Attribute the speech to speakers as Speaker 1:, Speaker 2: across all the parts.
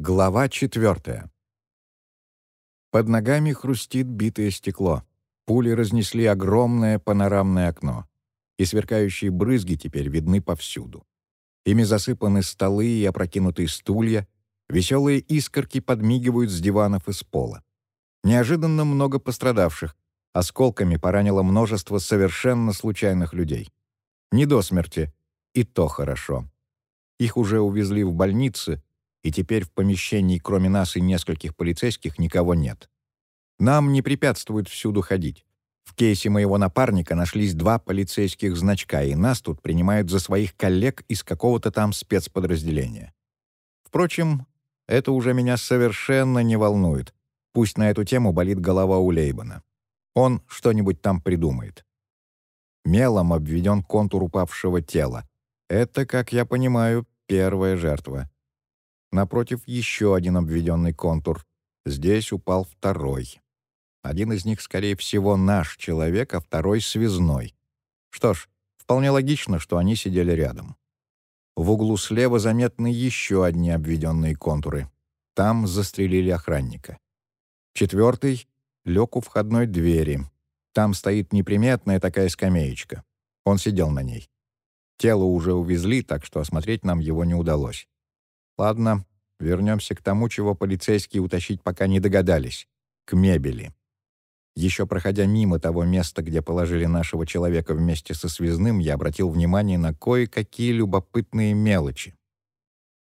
Speaker 1: Глава четвертая. Под ногами хрустит битое стекло. Пули разнесли огромное панорамное окно, и сверкающие брызги теперь видны повсюду. Ими засыпаны столы и опрокинутые стулья, веселые искорки подмигивают с диванов и с пола. Неожиданно много пострадавших. Осколками поранило множество совершенно случайных людей. Не до смерти, и то хорошо. Их уже увезли в больницы — и теперь в помещении кроме нас и нескольких полицейских никого нет. Нам не препятствуют всюду ходить. В кейсе моего напарника нашлись два полицейских значка, и нас тут принимают за своих коллег из какого-то там спецподразделения. Впрочем, это уже меня совершенно не волнует. Пусть на эту тему болит голова у Лейбана. Он что-нибудь там придумает. Мелом обведен контур упавшего тела. Это, как я понимаю, первая жертва. Напротив еще один обведенный контур. Здесь упал второй. Один из них, скорее всего, наш человек, а второй — связной. Что ж, вполне логично, что они сидели рядом. В углу слева заметны еще одни обведенные контуры. Там застрелили охранника. Четвертый лег у входной двери. Там стоит неприметная такая скамеечка. Он сидел на ней. Тело уже увезли, так что осмотреть нам его не удалось. Ладно, вернемся к тому, чего полицейские утащить пока не догадались — к мебели. Еще проходя мимо того места, где положили нашего человека вместе со связным, я обратил внимание на кое-какие любопытные мелочи.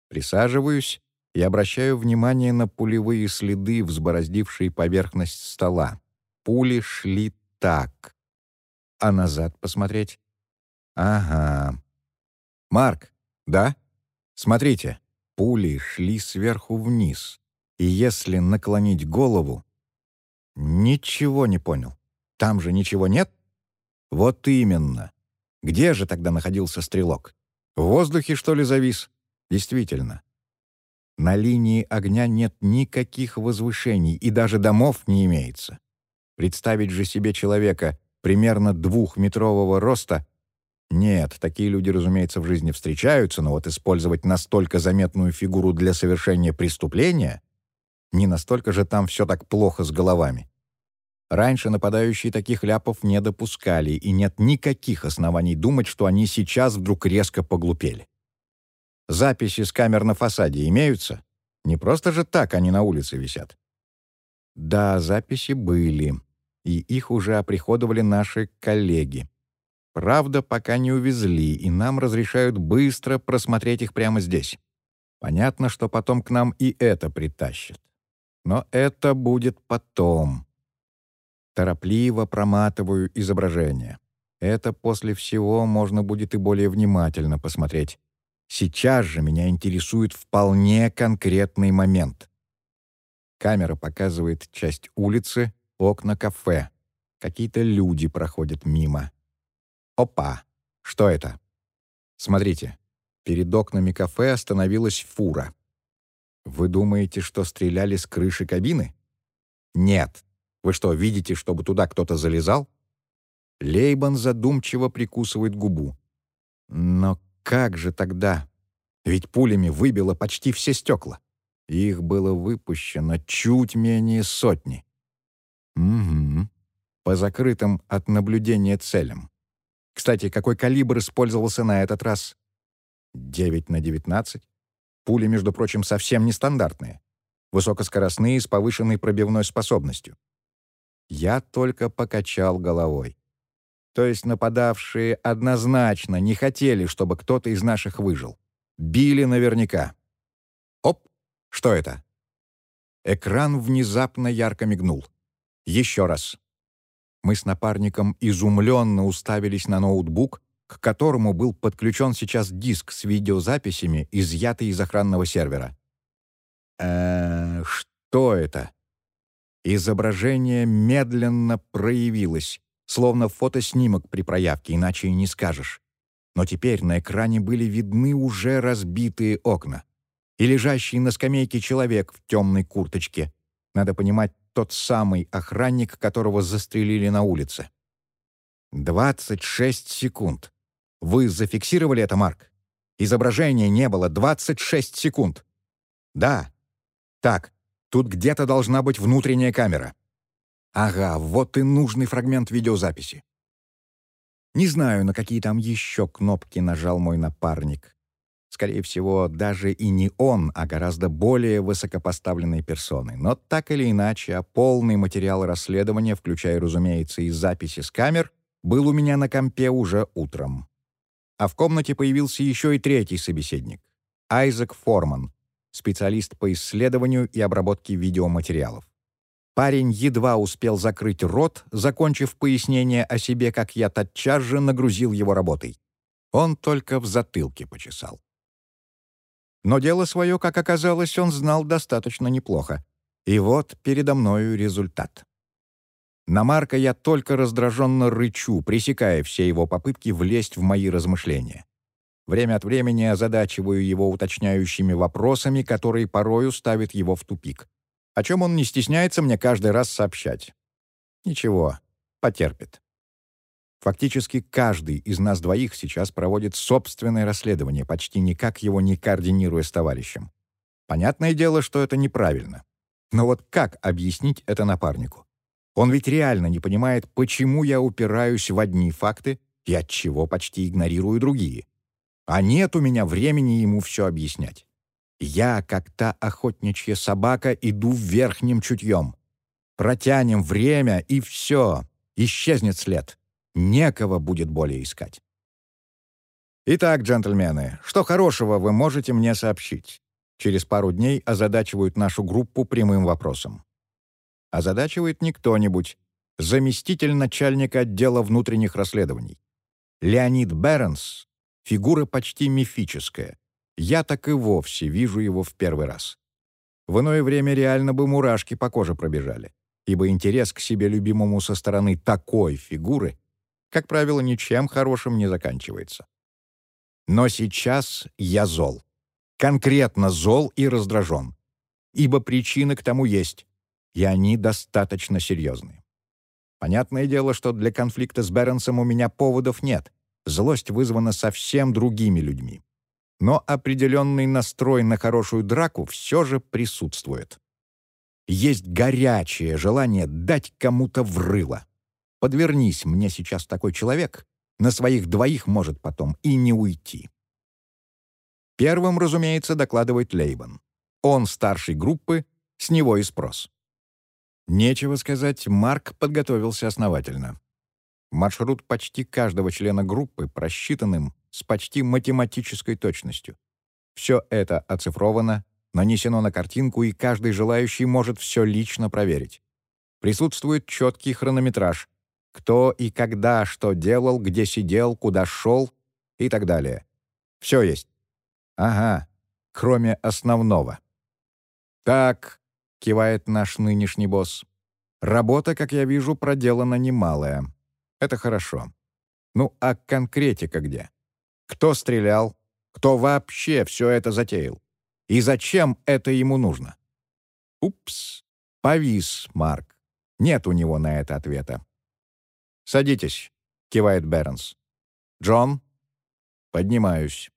Speaker 1: Присаживаюсь и обращаю внимание на пулевые следы, взбороздившие поверхность стола. Пули шли так. А назад посмотреть? Ага. «Марк, да? Смотрите». Пули шли сверху вниз, и если наклонить голову... Ничего не понял. Там же ничего нет? Вот именно. Где же тогда находился стрелок? В воздухе, что ли, завис? Действительно. На линии огня нет никаких возвышений, и даже домов не имеется. Представить же себе человека примерно двухметрового роста нет, такие люди, разумеется, в жизни встречаются, но вот использовать настолько заметную фигуру для совершения преступления не настолько же там все так плохо с головами. Раньше нападающие таких ляпов не допускали, и нет никаких оснований думать, что они сейчас вдруг резко поглупели. Записи с камер на фасаде имеются? Не просто же так они на улице висят. Да, записи были, и их уже оприходовали наши коллеги. Правда, пока не увезли, и нам разрешают быстро просмотреть их прямо здесь. Понятно, что потом к нам и это притащат. Но это будет потом. Торопливо проматываю изображение. Это после всего можно будет и более внимательно посмотреть. Сейчас же меня интересует вполне конкретный момент. Камера показывает часть улицы, окна кафе. Какие-то люди проходят мимо. Опа! Что это? Смотрите, перед окнами кафе остановилась фура. Вы думаете, что стреляли с крыши кабины? Нет. Вы что, видите, чтобы туда кто-то залезал? Лейбан задумчиво прикусывает губу. Но как же тогда? Ведь пулями выбило почти все стекла. Их было выпущено чуть менее сотни. Угу. По закрытым от наблюдения целям. Кстати, какой калибр использовался на этот раз? 9 на 19. Пули, между прочим, совсем нестандартные. Высокоскоростные с повышенной пробивной способностью. Я только покачал головой. То есть нападавшие однозначно не хотели, чтобы кто-то из наших выжил. Били наверняка. Оп! Что это? Экран внезапно ярко мигнул. Еще раз. Мы с напарником изумленно уставились на ноутбук, к которому был подключен сейчас диск с видеозаписями, изъятый из охранного сервера. э что это?» Изображение медленно проявилось, словно фотоснимок при проявке, иначе и не скажешь. Но теперь на экране были видны уже разбитые окна и лежащий на скамейке человек в темной курточке. Надо понимать, тот самый охранник, которого застрелили на улице. 26 секунд. Вы зафиксировали это, Марк? Изображения не было 26 секунд. Да, Так, тут где-то должна быть внутренняя камера. Ага, вот и нужный фрагмент видеозаписи. Не знаю, на какие там еще кнопки нажал мой напарник. Скорее всего, даже и не он, а гораздо более высокопоставленной персоной. Но так или иначе, а полный материал расследования, включая, разумеется, и записи с камер, был у меня на компе уже утром. А в комнате появился еще и третий собеседник — Айзек Форман, специалист по исследованию и обработке видеоматериалов. Парень едва успел закрыть рот, закончив пояснение о себе, как я тотчас же нагрузил его работой. Он только в затылке почесал. Но дело свое, как оказалось, он знал достаточно неплохо. И вот передо мною результат. На Марка я только раздраженно рычу, пресекая все его попытки влезть в мои размышления. Время от времени озадачиваю его уточняющими вопросами, которые порою ставят его в тупик о чем он не стесняется мне каждый раз сообщать. Ничего, потерпит. Фактически каждый из нас двоих сейчас проводит собственное расследование, почти никак его не координируя с товарищем. Понятное дело, что это неправильно. Но вот как объяснить это напарнику? Он ведь реально не понимает, почему я упираюсь в одни факты и от чего почти игнорирую другие. А нет у меня времени ему все объяснять. Я, как та охотничья собака, иду верхним чутьем. Протянем время, и все, исчезнет след. Некого будет более искать. Итак, джентльмены, что хорошего вы можете мне сообщить? Через пару дней озадачивают нашу группу прямым вопросом. Озадачивает не кто-нибудь, заместитель начальника отдела внутренних расследований. Леонид Бернс — фигура почти мифическая — я так и вовсе вижу его в первый раз. В иное время реально бы мурашки по коже пробежали, ибо интерес к себе любимому со стороны такой фигуры, как правило, ничем хорошим не заканчивается. Но сейчас я зол. Конкретно зол и раздражен. Ибо причины к тому есть, и они достаточно серьезные. Понятное дело, что для конфликта с Бернсом у меня поводов нет. Злость вызвана совсем другими людьми но определенный настрой на хорошую драку все же присутствует. Есть горячее желание дать кому-то в рыло. Подвернись мне сейчас такой человек, на своих двоих может потом и не уйти. Первым, разумеется, докладывает Лейбан. Он старший группы, с него и спрос. Нечего сказать, Марк подготовился основательно. Маршрут почти каждого члена группы просчитанным с почти математической точностью. Все это оцифровано, нанесено на картинку, и каждый желающий может все лично проверить. Присутствует четкий хронометраж. Кто и когда что делал, где сидел, куда шел и так далее. Все есть. Ага, кроме основного. «Так», — кивает наш нынешний босс, — «работа, как я вижу, проделана немалая. Это хорошо. Ну, а конкретика где? Кто стрелял? Кто вообще все это затеял? И зачем это ему нужно? Упс, повис Марк. Нет у него на это ответа. «Садитесь», — кивает Бернс. «Джон?» Поднимаюсь.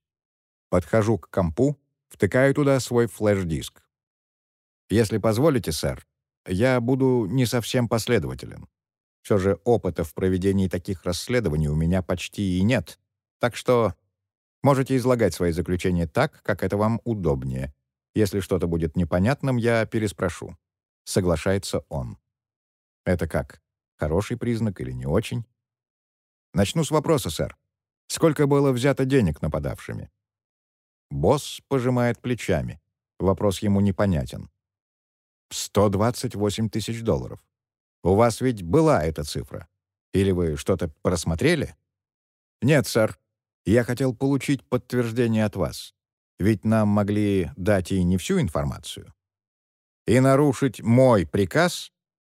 Speaker 1: Подхожу к компу, втыкаю туда свой флеш-диск. «Если позволите, сэр, я буду не совсем последователен. Все же опыта в проведении таких расследований у меня почти и нет, так что можете излагать свои заключения так, как это вам удобнее. Если что-то будет непонятным, я переспрошу. Соглашается он. Это как? Хороший признак или не очень? Начну с вопроса, сэр. Сколько было взято денег нападавшими? Босс пожимает плечами. Вопрос ему непонятен. 128 тысяч долларов. У вас ведь была эта цифра. Или вы что-то просмотрели? Нет, сэр. Я хотел получить подтверждение от вас. Ведь нам могли дать и не всю информацию. И нарушить мой приказ?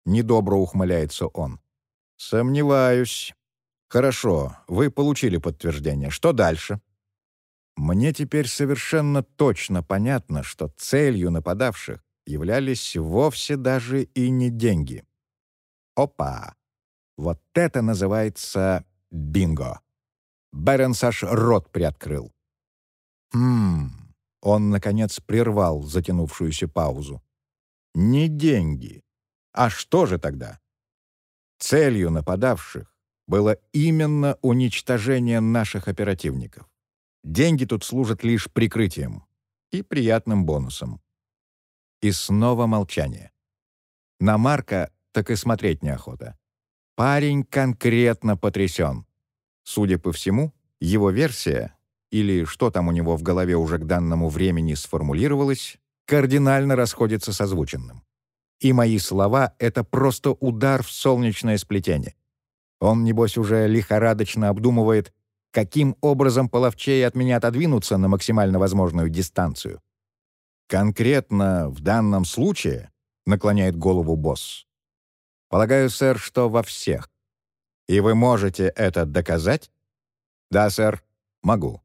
Speaker 1: Недобро ухмыляется он. Сомневаюсь. Хорошо, вы получили подтверждение. Что дальше? Мне теперь совершенно точно понятно, что целью нападавших являлись вовсе даже и не деньги. Опа! Вот это называется бинго. Беренс аж рот приоткрыл. Хм... Он, наконец, прервал затянувшуюся паузу. Не деньги. А что же тогда? Целью нападавших было именно уничтожение наших оперативников. Деньги тут служат лишь прикрытием и приятным бонусом. И снова молчание. На Марка так и смотреть неохота. Парень конкретно потрясен. Судя по всему, его версия, или что там у него в голове уже к данному времени сформулировалось, кардинально расходится с озвученным. И мои слова — это просто удар в солнечное сплетение. Он, небось, уже лихорадочно обдумывает, каким образом половчее от меня отодвинуться на максимально возможную дистанцию. Конкретно в данном случае, наклоняет голову босс, полагаю, сэр, что во всех. И вы можете это доказать? Да, сэр, могу.